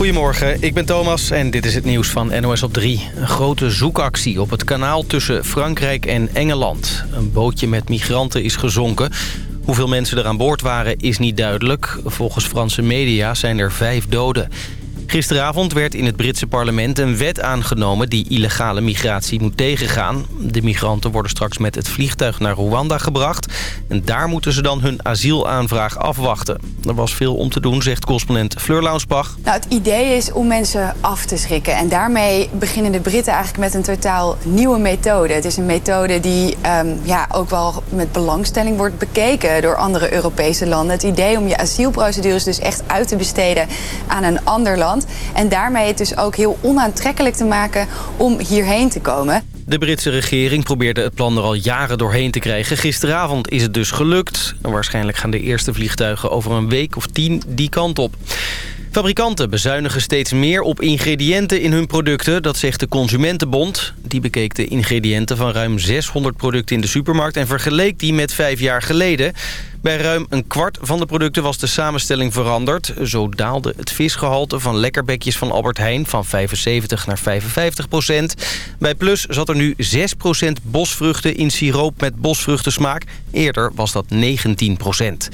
Goedemorgen, ik ben Thomas en dit is het nieuws van NOS op 3. Een grote zoekactie op het kanaal tussen Frankrijk en Engeland. Een bootje met migranten is gezonken. Hoeveel mensen er aan boord waren is niet duidelijk. Volgens Franse media zijn er vijf doden. Gisteravond werd in het Britse parlement een wet aangenomen... die illegale migratie moet tegengaan. De migranten worden straks met het vliegtuig naar Rwanda gebracht... en daar moeten ze dan hun asielaanvraag afwachten. Er was veel om te doen, zegt correspondent Fleur Launsbach. Nou, het idee is om mensen af te schrikken. En daarmee beginnen de Britten eigenlijk met een totaal nieuwe methode. Het is een methode die um, ja, ook wel met belangstelling wordt bekeken... door andere Europese landen. Het idee om je asielprocedures dus echt uit te besteden aan een ander land... En daarmee het dus ook heel onaantrekkelijk te maken om hierheen te komen. De Britse regering probeerde het plan er al jaren doorheen te krijgen. Gisteravond is het dus gelukt. Waarschijnlijk gaan de eerste vliegtuigen over een week of tien die kant op. Fabrikanten bezuinigen steeds meer op ingrediënten in hun producten, dat zegt de Consumentenbond. Die bekeek de ingrediënten van ruim 600 producten in de supermarkt en vergeleek die met vijf jaar geleden. Bij ruim een kwart van de producten was de samenstelling veranderd. Zo daalde het visgehalte van lekkerbekjes van Albert Heijn van 75 naar 55 procent. Bij Plus zat er nu 6 procent bosvruchten in siroop met bosvruchtensmaak. Eerder was dat 19 procent.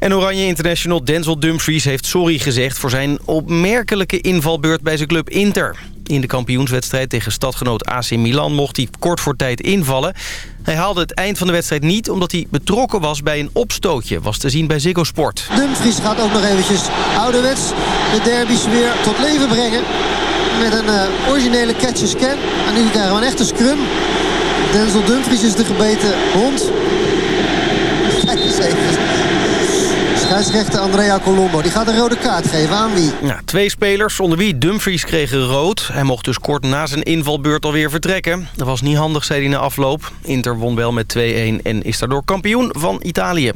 En Oranje International Denzel Dumfries heeft sorry gezegd... voor zijn opmerkelijke invalbeurt bij zijn club Inter. In de kampioenswedstrijd tegen stadgenoot AC Milan mocht hij kort voor tijd invallen. Hij haalde het eind van de wedstrijd niet omdat hij betrokken was bij een opstootje. Was te zien bij Ziggo Sport. Dumfries gaat ook nog eventjes ouderwets de derbies weer tot leven brengen. Met een uh, originele catch-scan. En nu krijgen we een echte scrum. Denzel Dumfries is de gebeten hond. Kijk eens even. Scheidsrechter Andrea Colombo. Die gaat een rode kaart geven. Aan wie? Ja, twee spelers onder wie Dumfries kregen rood. Hij mocht dus kort na zijn invalbeurt alweer vertrekken. Dat was niet handig, zei hij na afloop. Inter won wel met 2-1 en is daardoor kampioen van Italië.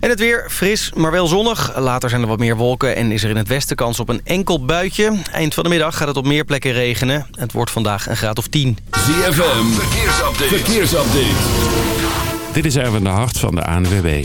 En het weer fris, maar wel zonnig. Later zijn er wat meer wolken en is er in het westen kans op een enkel buitje. Eind van de middag gaat het op meer plekken regenen. Het wordt vandaag een graad of 10. ZFM, verkeersupdate. verkeersupdate. Dit is Erwin de Hart van de ANWB.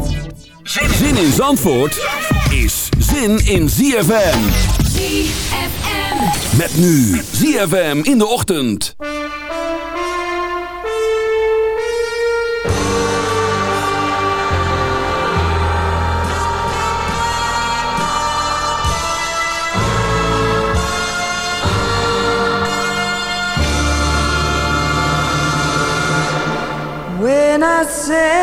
Zin in Zandvoort is zin in ZFM. ZFM. Met nu ZFM in de ochtend. When I said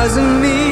wasn't me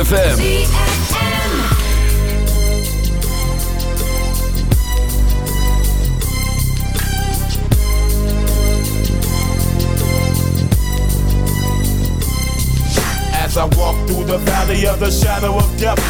ZFM.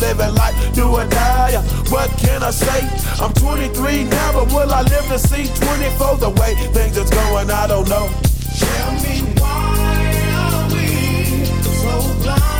living life, do or die. What can I say? I'm 23 now, but will I live to see 24? The way things is going, I don't know. Tell me why are we so blind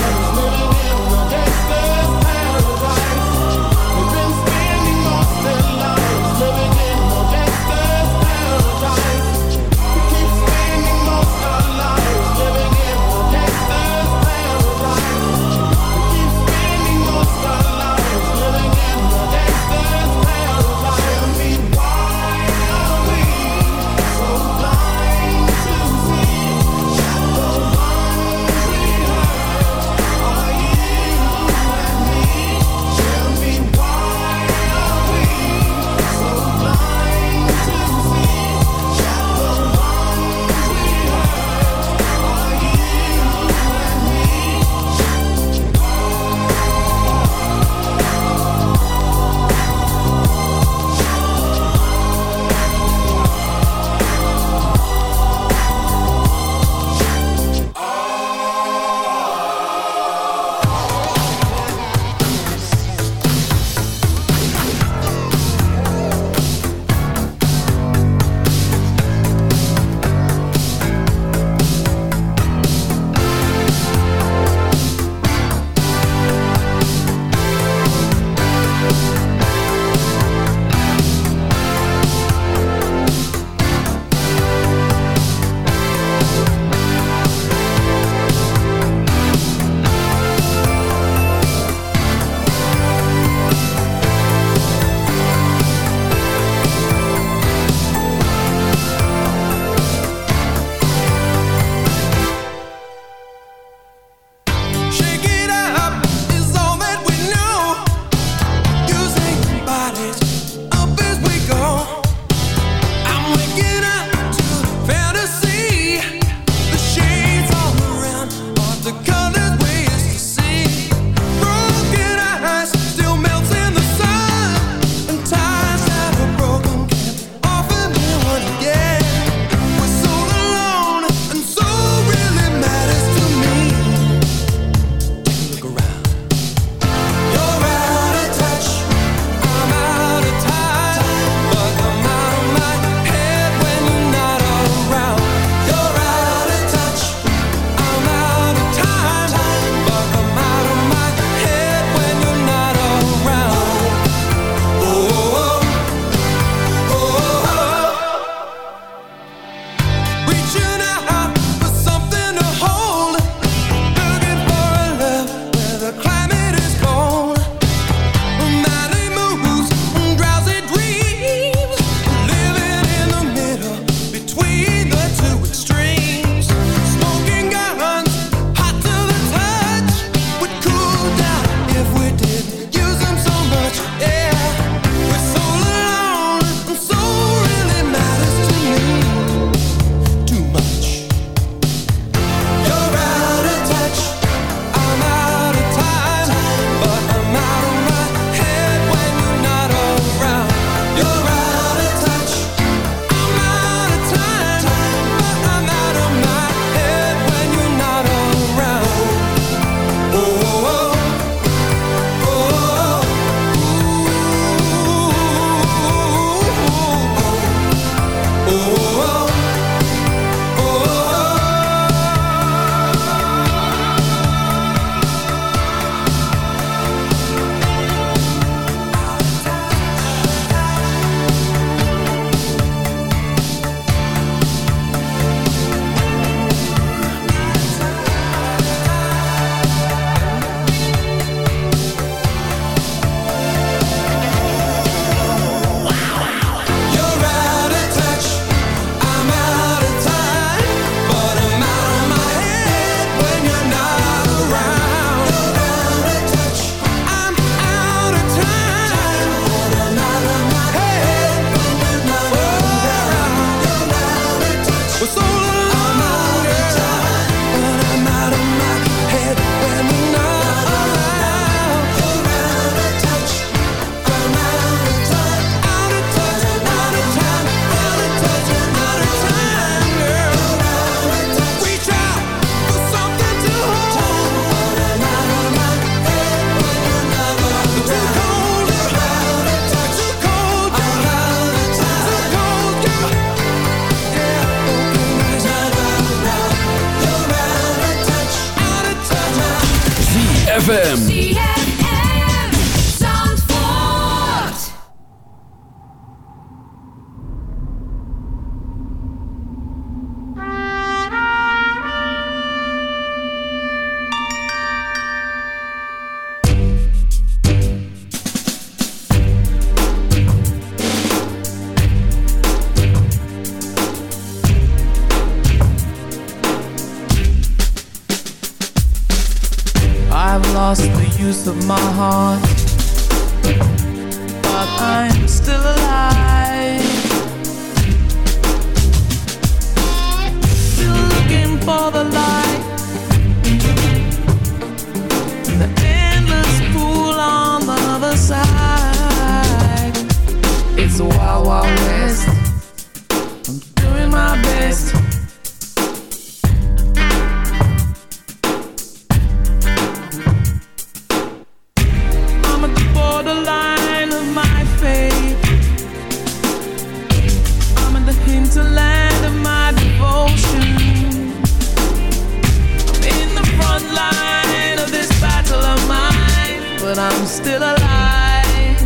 still alive.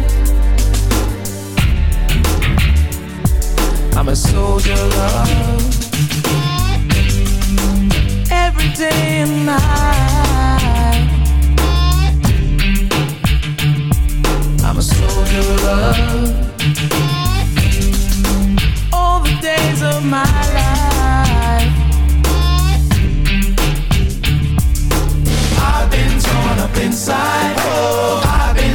I'm a soldier love. Every day and night. I'm a soldier love. All the days of my life. on up inside. Oh, I've been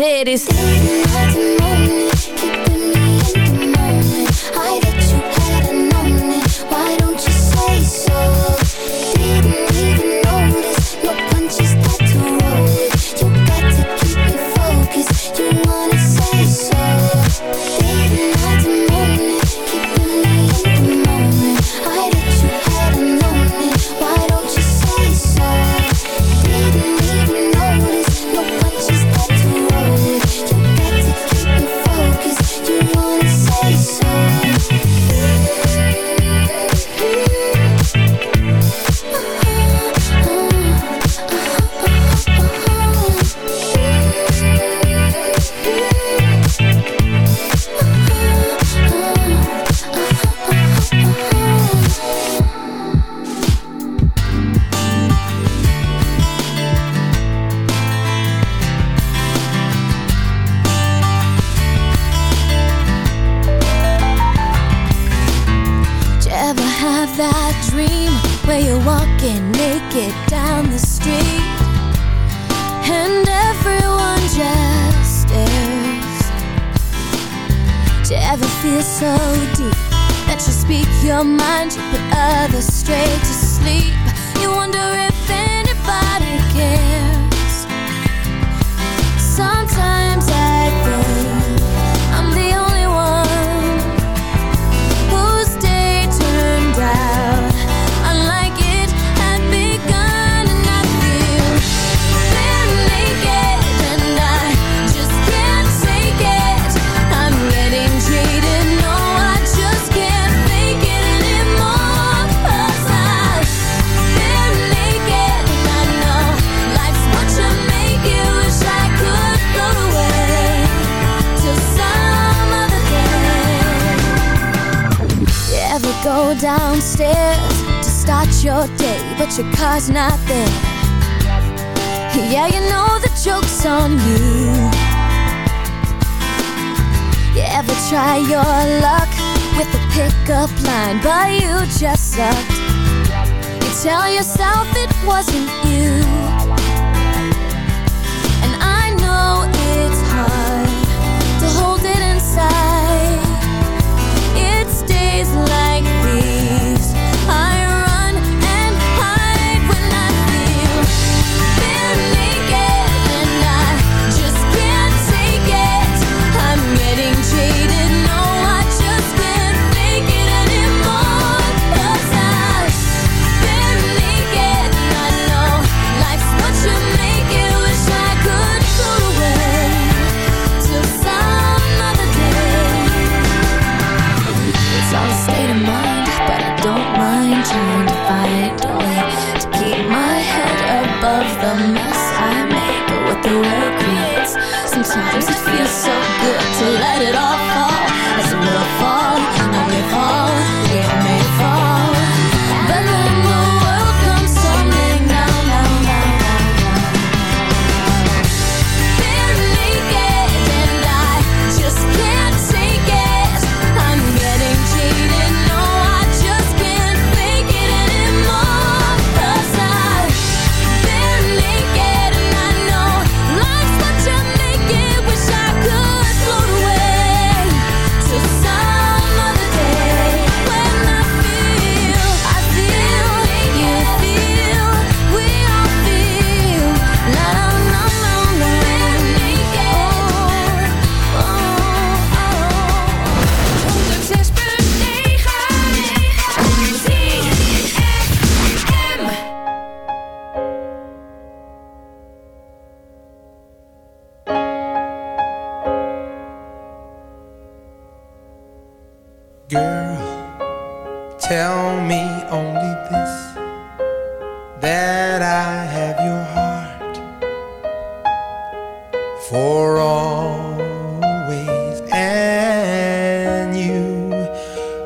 and is.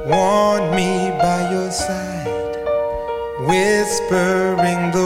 want me by your side, whispering the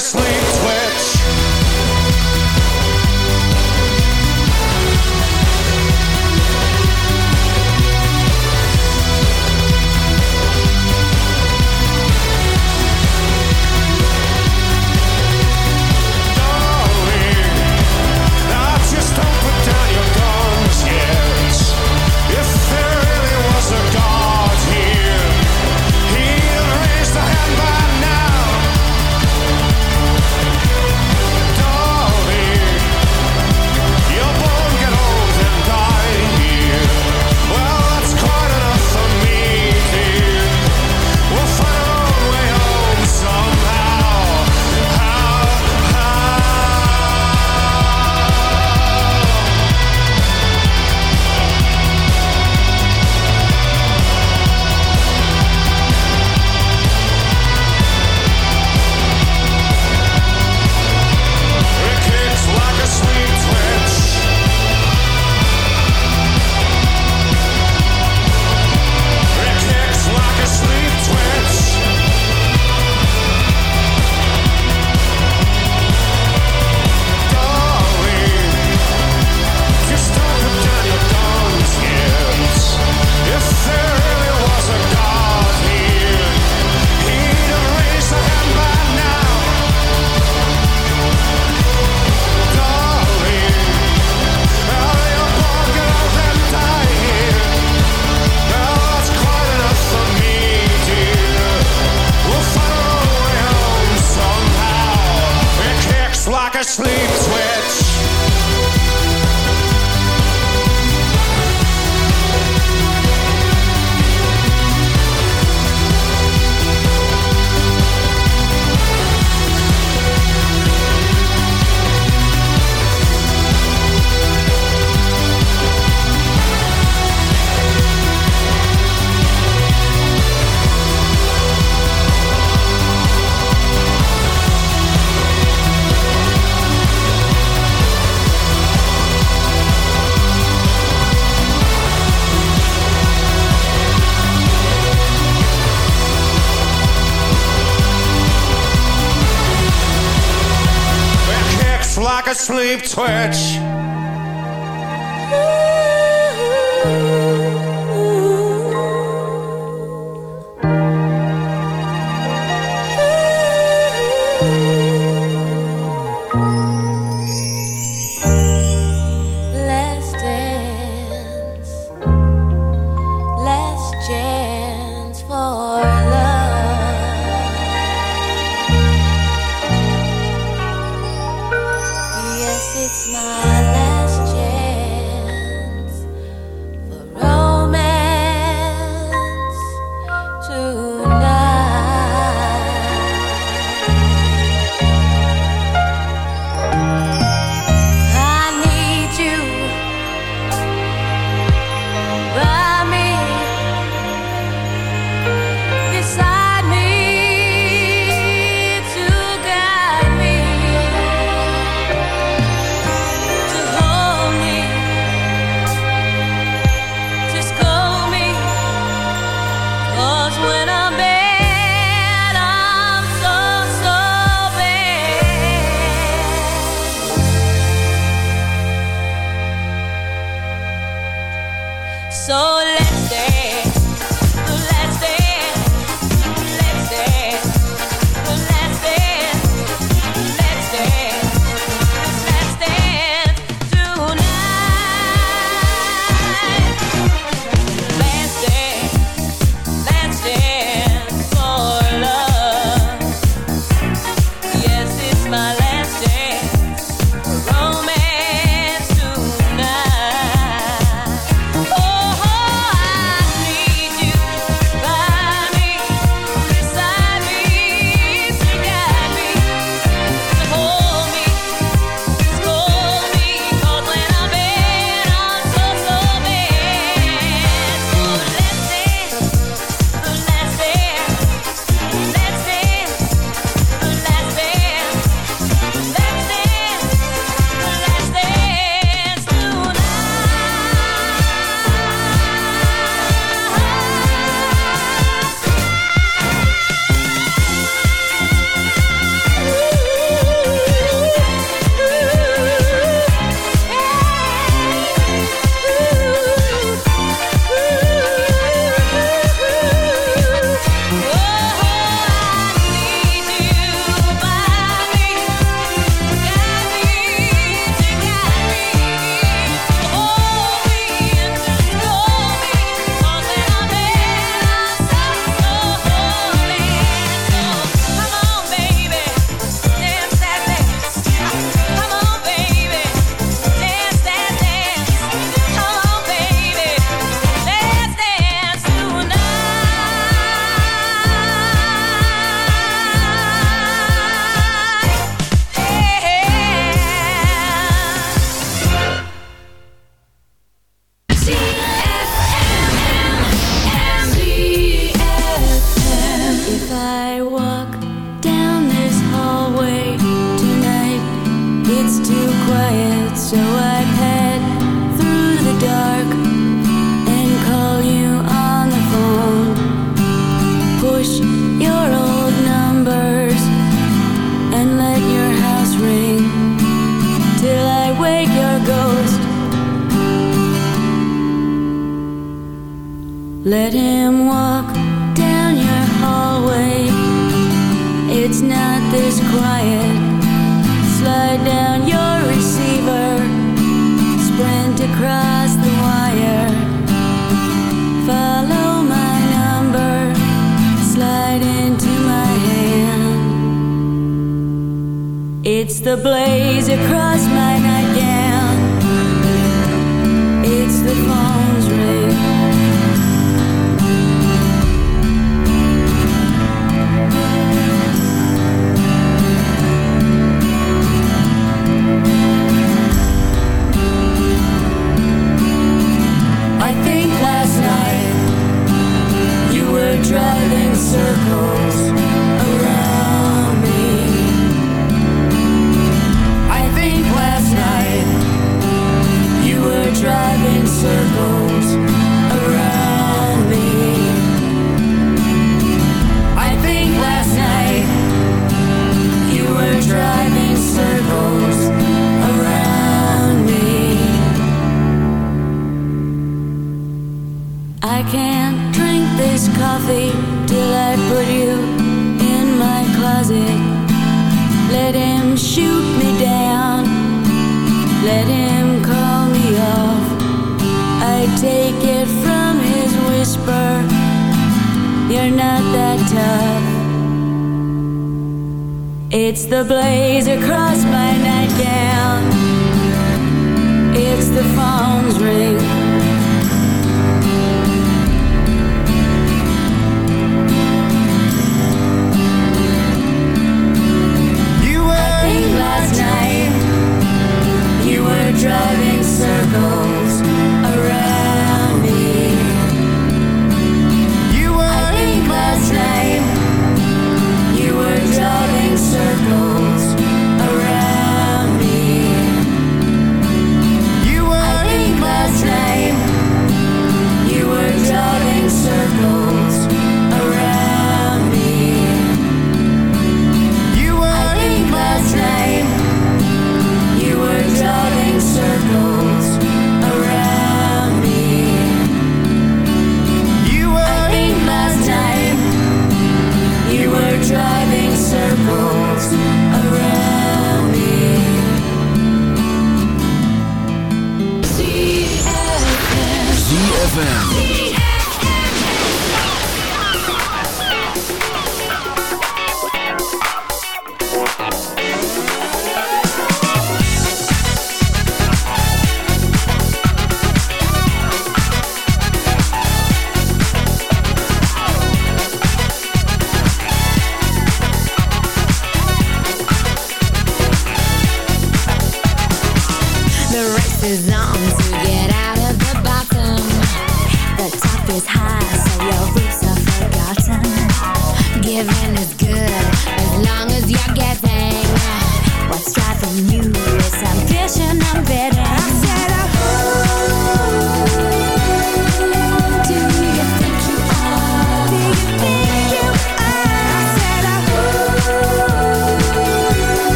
sleeps when sleeps. Sleep twitch.